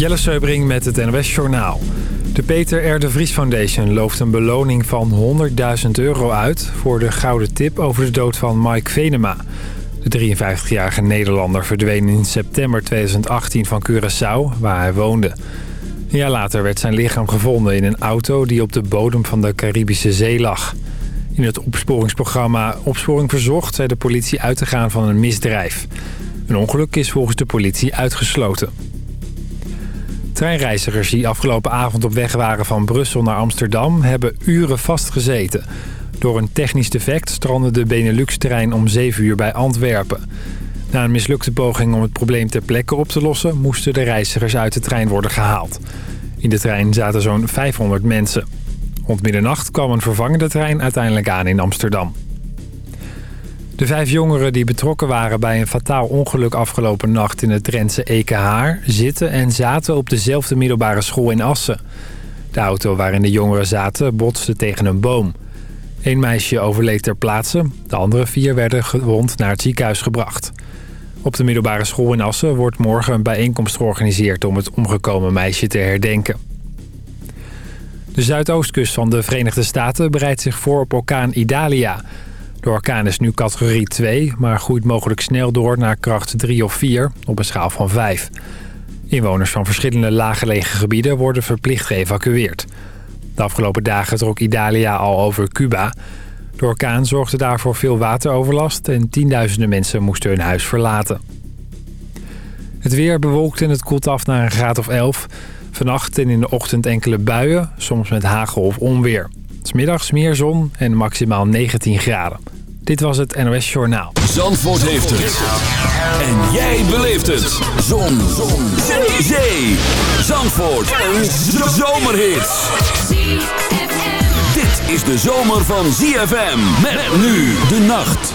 Jelle Seubring met het NOS Journaal. De Peter R. de Vries Foundation looft een beloning van 100.000 euro uit... voor de gouden tip over de dood van Mike Venema. De 53-jarige Nederlander verdween in september 2018 van Curaçao, waar hij woonde. Een jaar later werd zijn lichaam gevonden in een auto... die op de bodem van de Caribische Zee lag. In het opsporingsprogramma Opsporing Verzocht... zei de politie uit te gaan van een misdrijf. Een ongeluk is volgens de politie uitgesloten. Treinreizigers die afgelopen avond op weg waren van Brussel naar Amsterdam... hebben uren vastgezeten. Door een technisch defect strandde de Benelux-trein om 7 uur bij Antwerpen. Na een mislukte poging om het probleem ter plekke op te lossen... moesten de reizigers uit de trein worden gehaald. In de trein zaten zo'n 500 mensen. Rond middernacht kwam een vervangende trein uiteindelijk aan in Amsterdam. De vijf jongeren die betrokken waren bij een fataal ongeluk afgelopen nacht in het Drentse Ekenhaar... zitten en zaten op dezelfde middelbare school in Assen. De auto waarin de jongeren zaten botste tegen een boom. Eén meisje overleed ter plaatse, de andere vier werden gewond naar het ziekenhuis gebracht. Op de middelbare school in Assen wordt morgen een bijeenkomst georganiseerd om het omgekomen meisje te herdenken. De zuidoostkust van de Verenigde Staten bereidt zich voor op orkaan Idalia... De orkaan is nu categorie 2, maar groeit mogelijk snel door naar kracht 3 of 4 op een schaal van 5. Inwoners van verschillende laaggelegen gebieden worden verplicht geëvacueerd. De afgelopen dagen trok Italia al over Cuba. De orkaan zorgde daarvoor veel wateroverlast en tienduizenden mensen moesten hun huis verlaten. Het weer bewolkt en het koelt af naar een graad of 11. Vannacht en in de ochtend enkele buien, soms met hagel of onweer. Smiddags meer zon en maximaal 19 graden. Dit was het NOS Journaal. Zandvoort heeft het. En jij beleeft het. Zon. zon. Zee. Zandvoort. Een zomerhit. Dit is de zomer van ZFM. Met nu de nacht.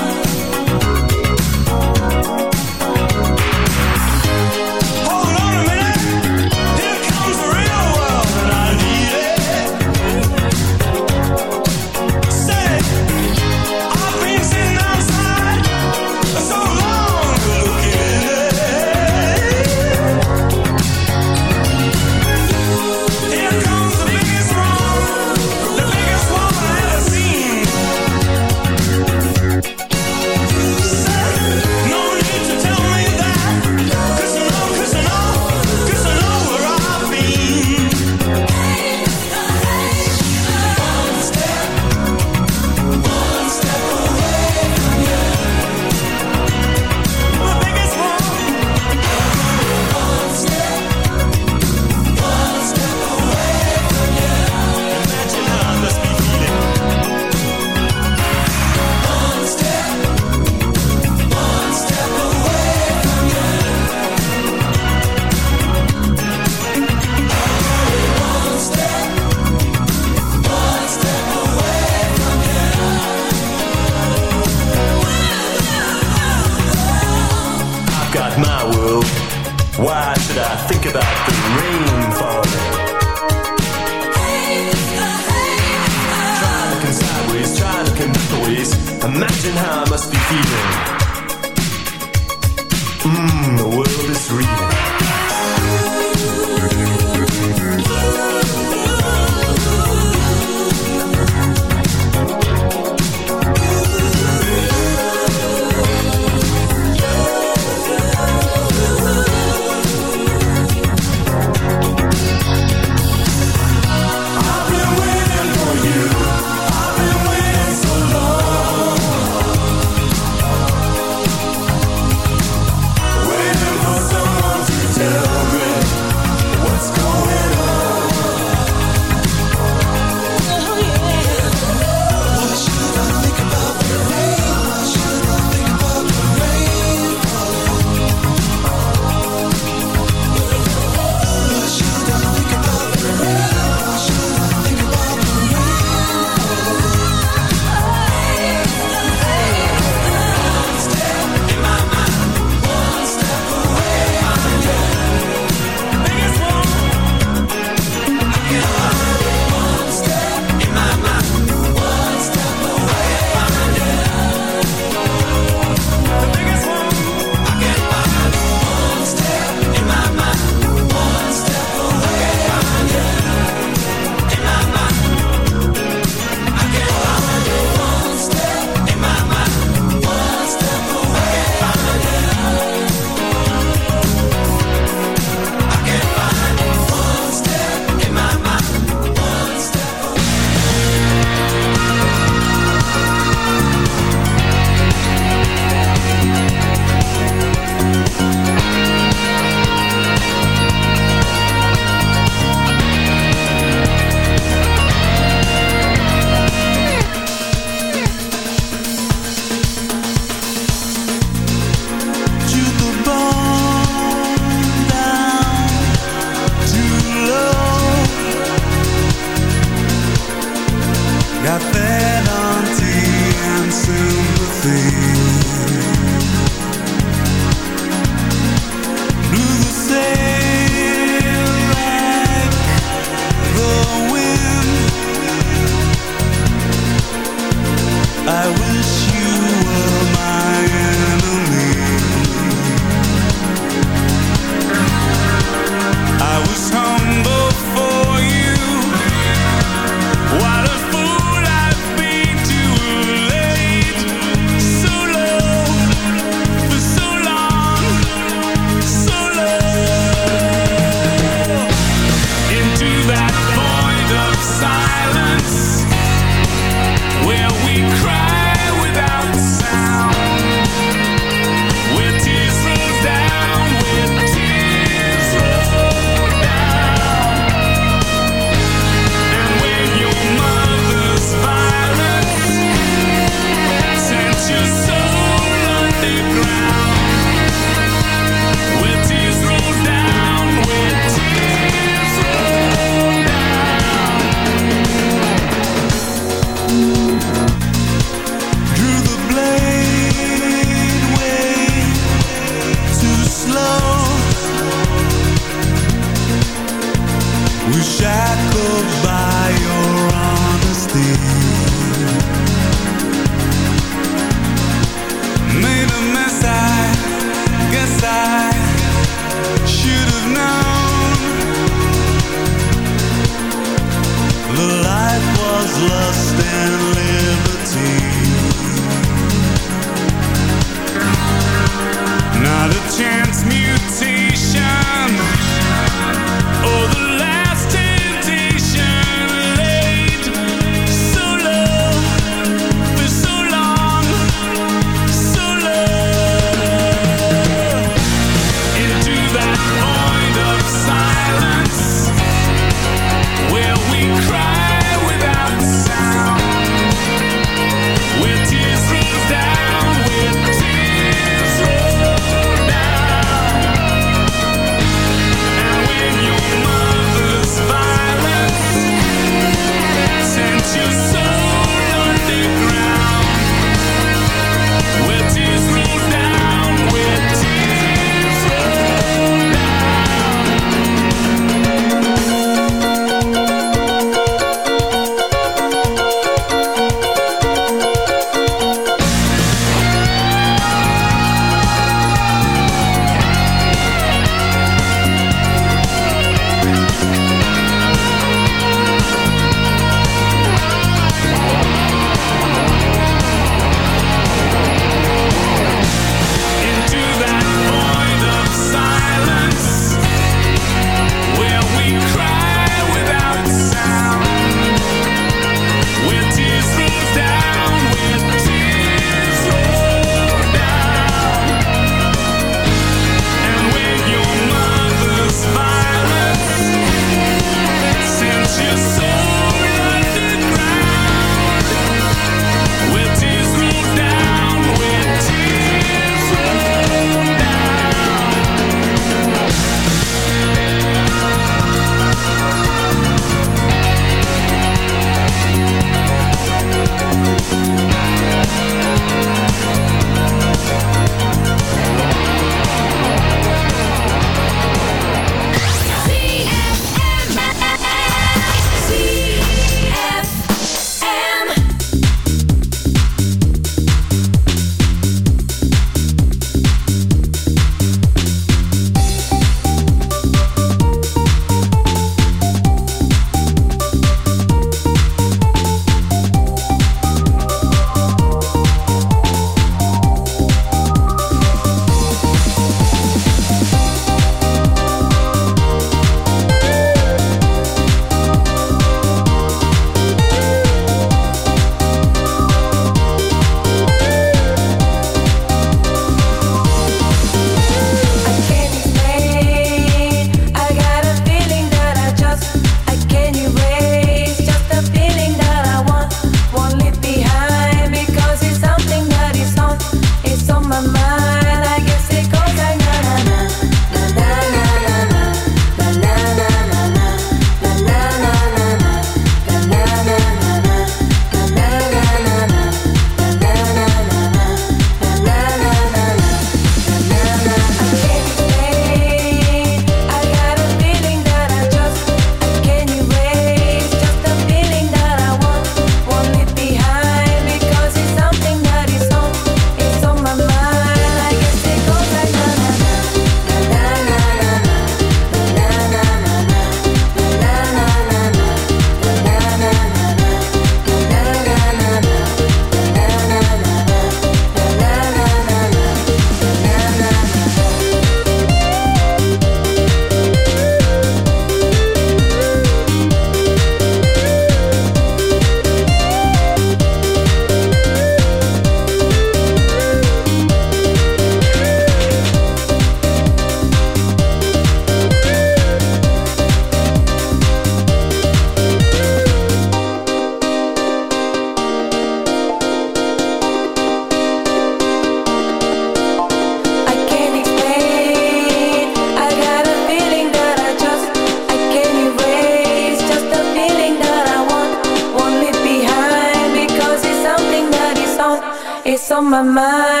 my mind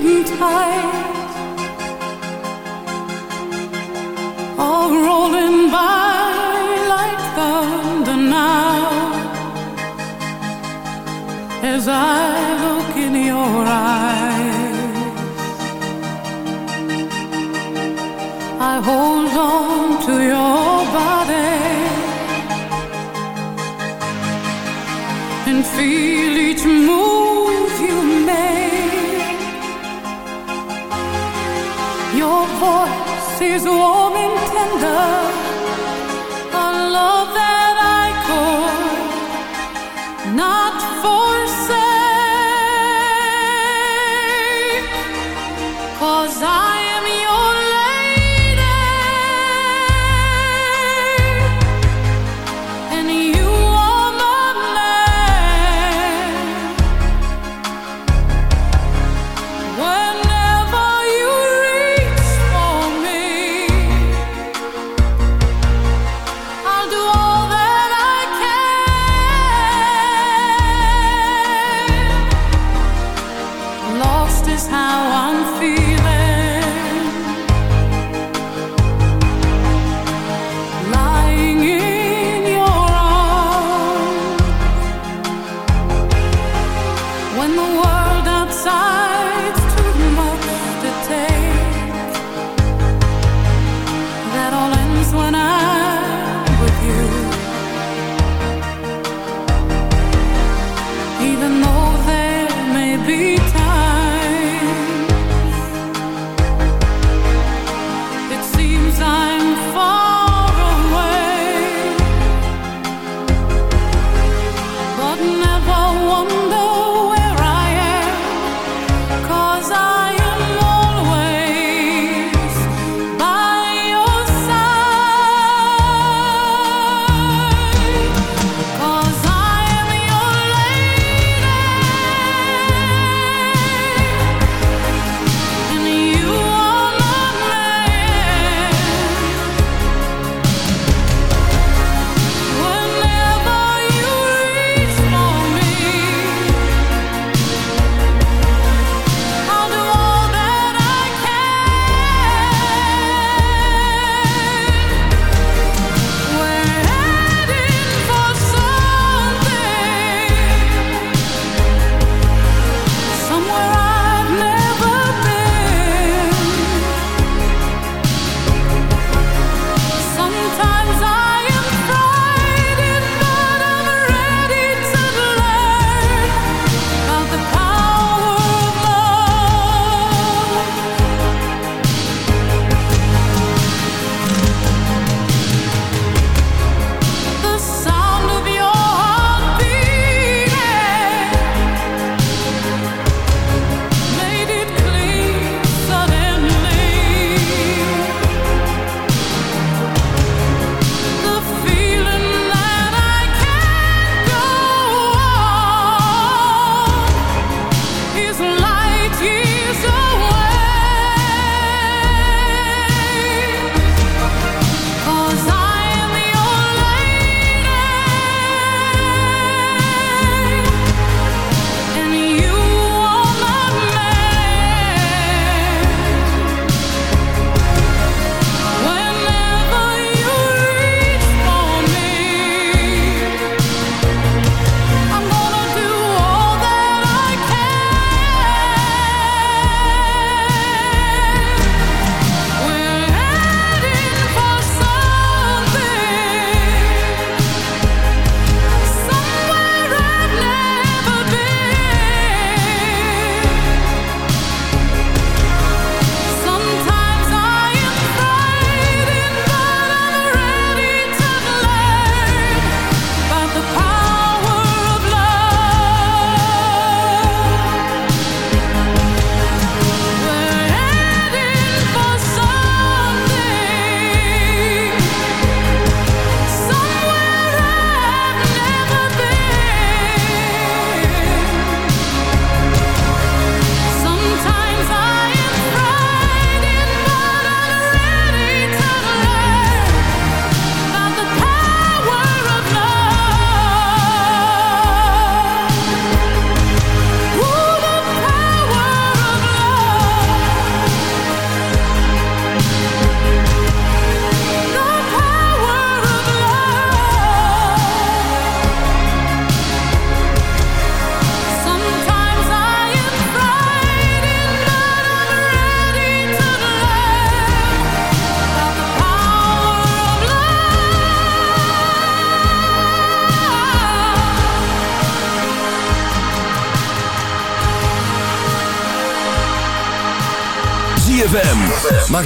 couldn't All rolling by like thunder now As I look in your eyes I hold on to your body And feel Is warm and tender, a love that I could not.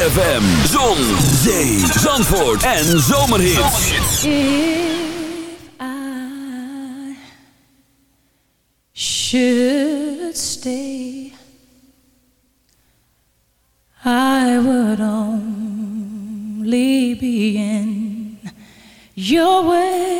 ZFM, Zon, Zee, Zandvoort en Zomerhits. If I should stay, I would only be in your way.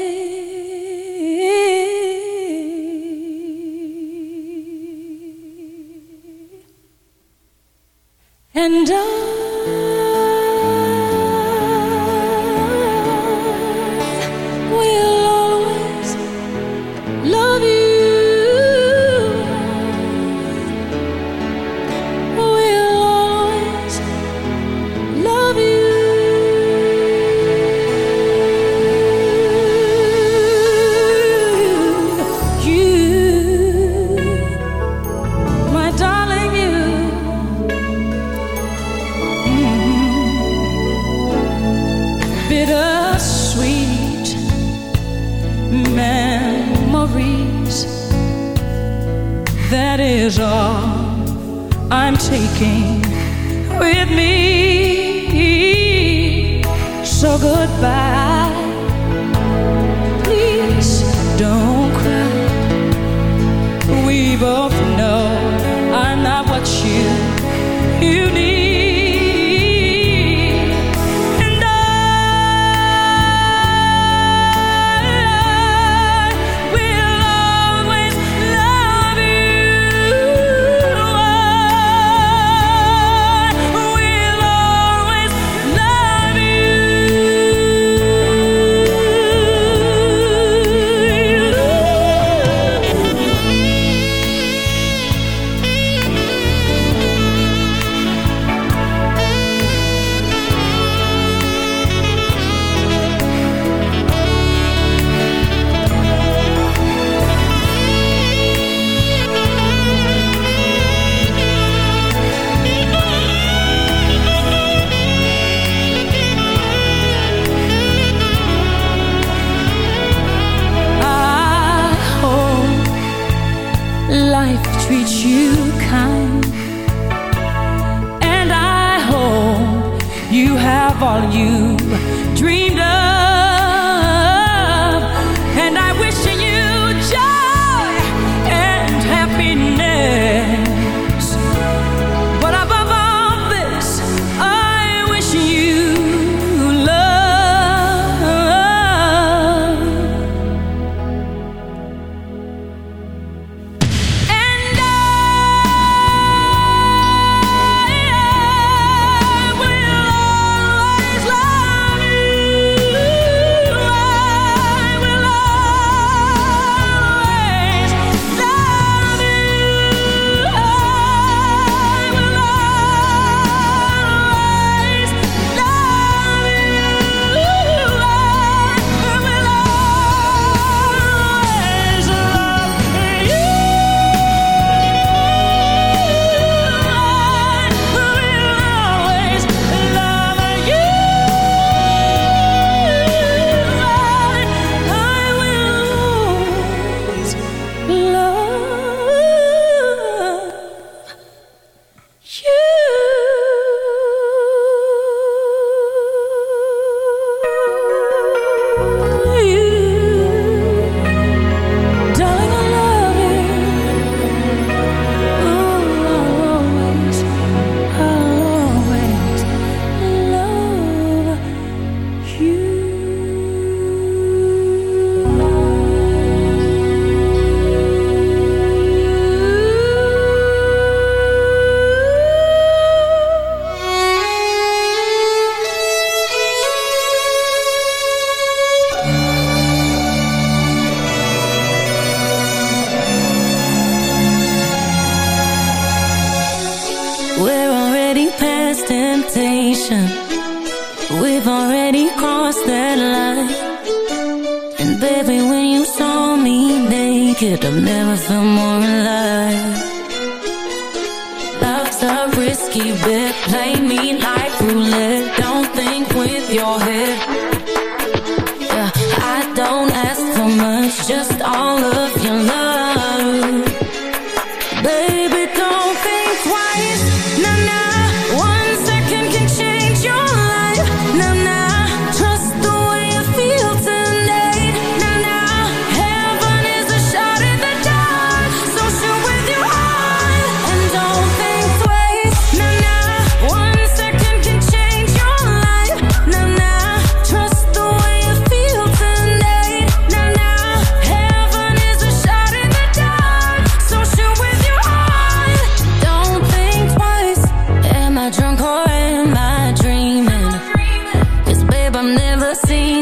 sim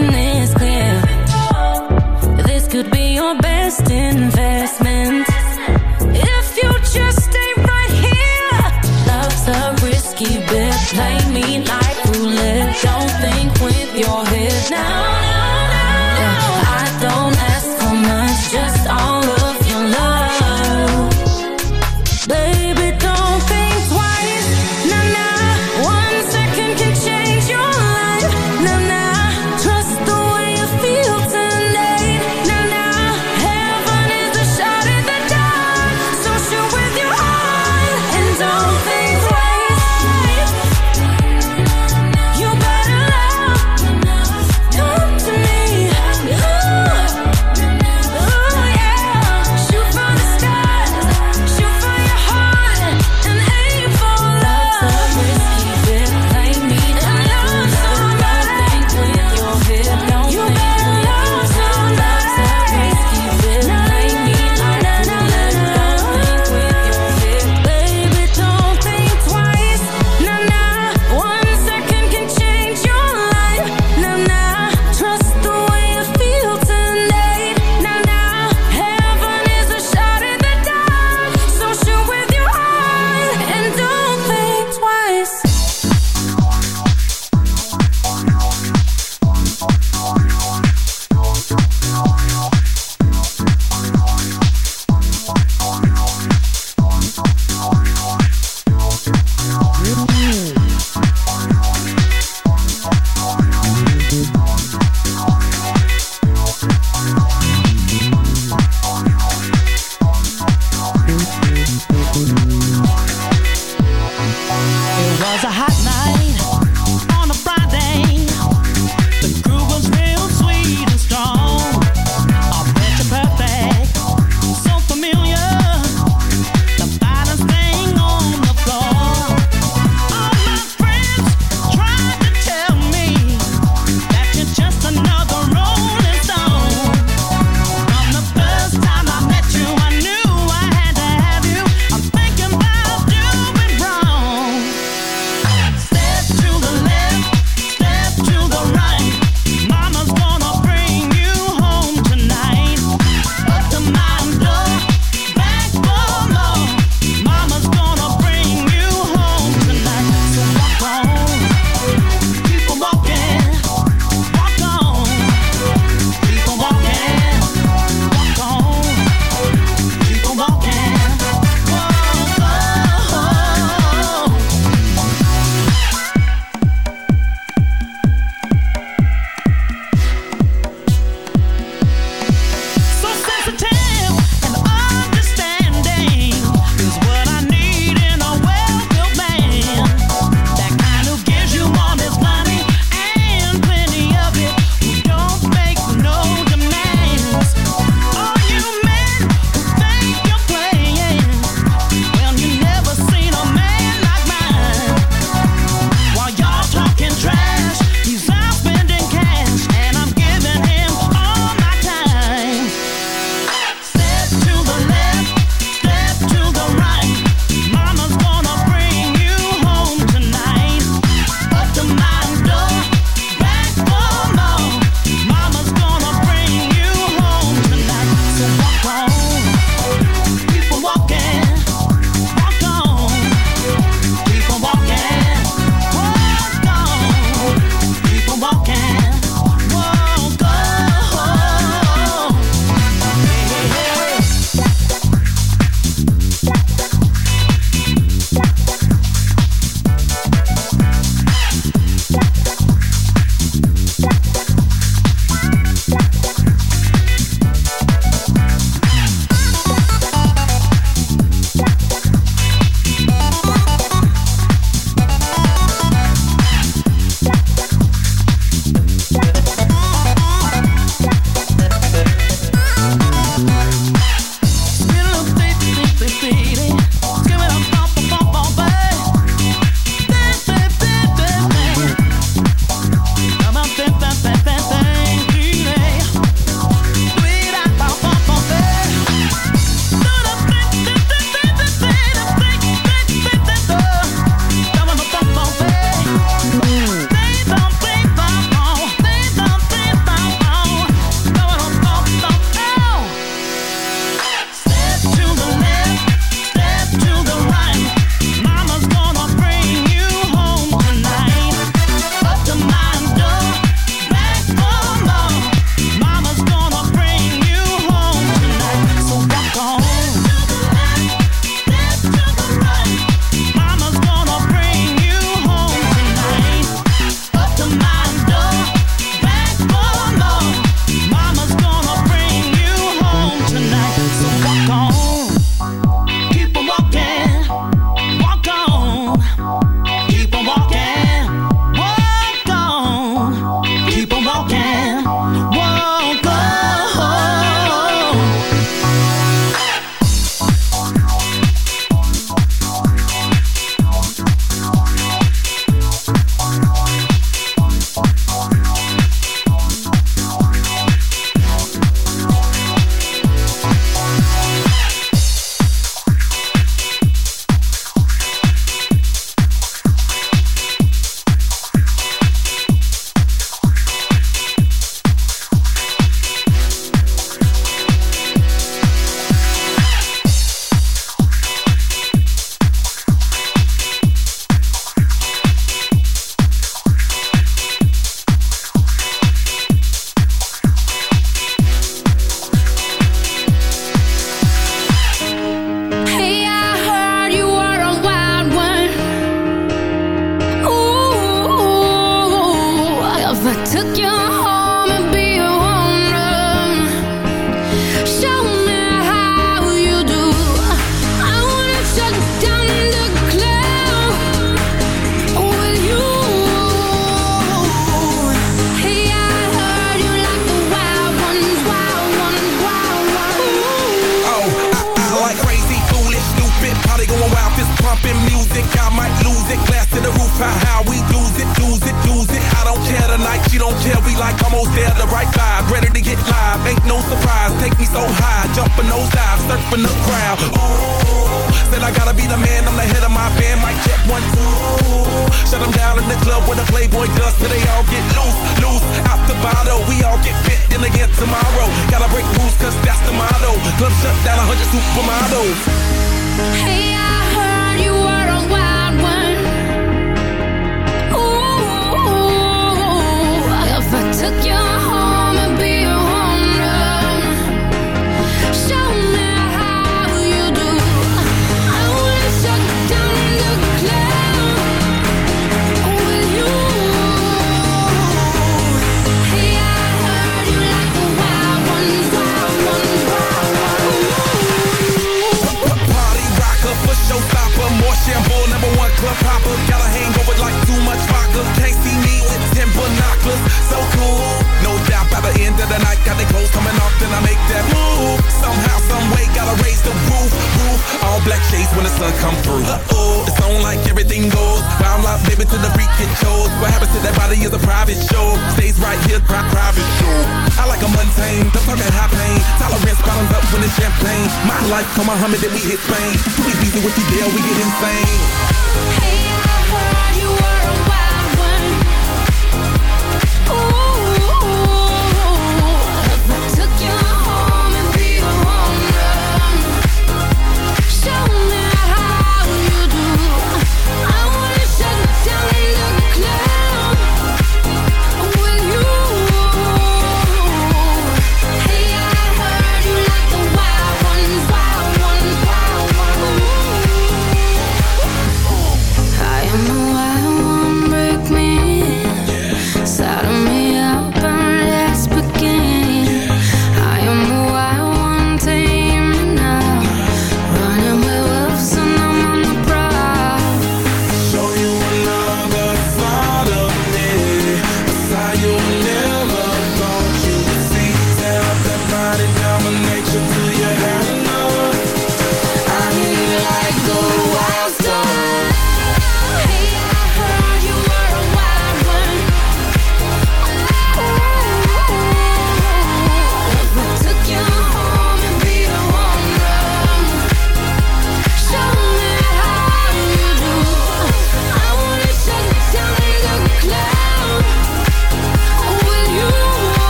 Superman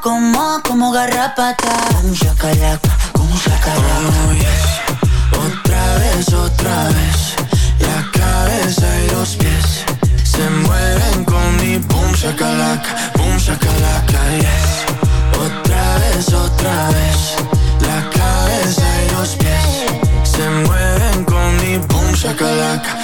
como, como garrapata. Como chacalaca, como chacalaca. Oh, yes. Otra vez, otra vez. La cabeza y los pies se mueven con mi boom chacalaca, boom chacalaca, ah, yes. Otra vez, otra vez. La cabeza y los pies se mueven con mi boom chacalaca.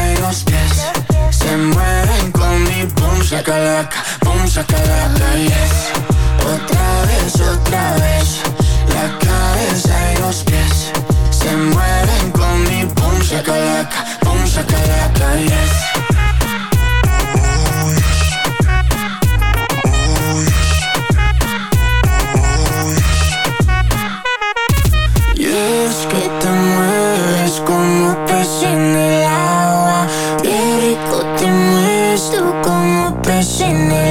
shakalaka, boom shakalaka, yes Otra vez, otra vez La cabeza y los pies Se mueven con mi boom pum boom shakalaka, yes crashing in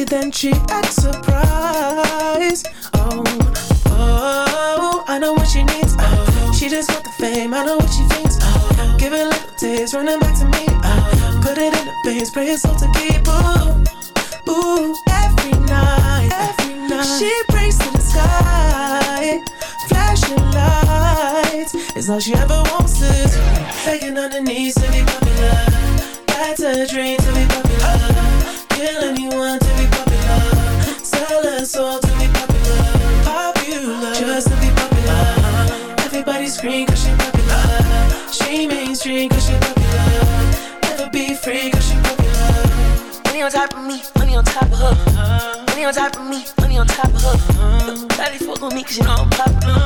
then she acts surprised. Oh, oh, I know what she needs. Oh, she just got the fame. I know what she thinks. Oh, give it little taste, running back to me. Oh, put it in the veins, pray it's all to keep. Ooh, ooh, every night, every night she prays to the sky, flashing lights It's all she ever wants is begging on her knees to be popular. That's a dream to be popular. Kill anyone soul to be popular, popular. Just to be popular. Uh -huh. Everybody scream cause she popular. She mainstream cause she popular. Never be free cause she popular. Money on top of me, money on top of her. Money on top of me, money on top of her. Daddy fuck with me cause you know I'm popular.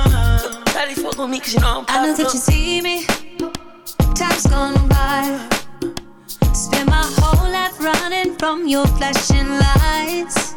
Daddy fuck with me cause you know I'm popular. I know that you see me. Time's gone by. Spend my whole life running from your flashing lights.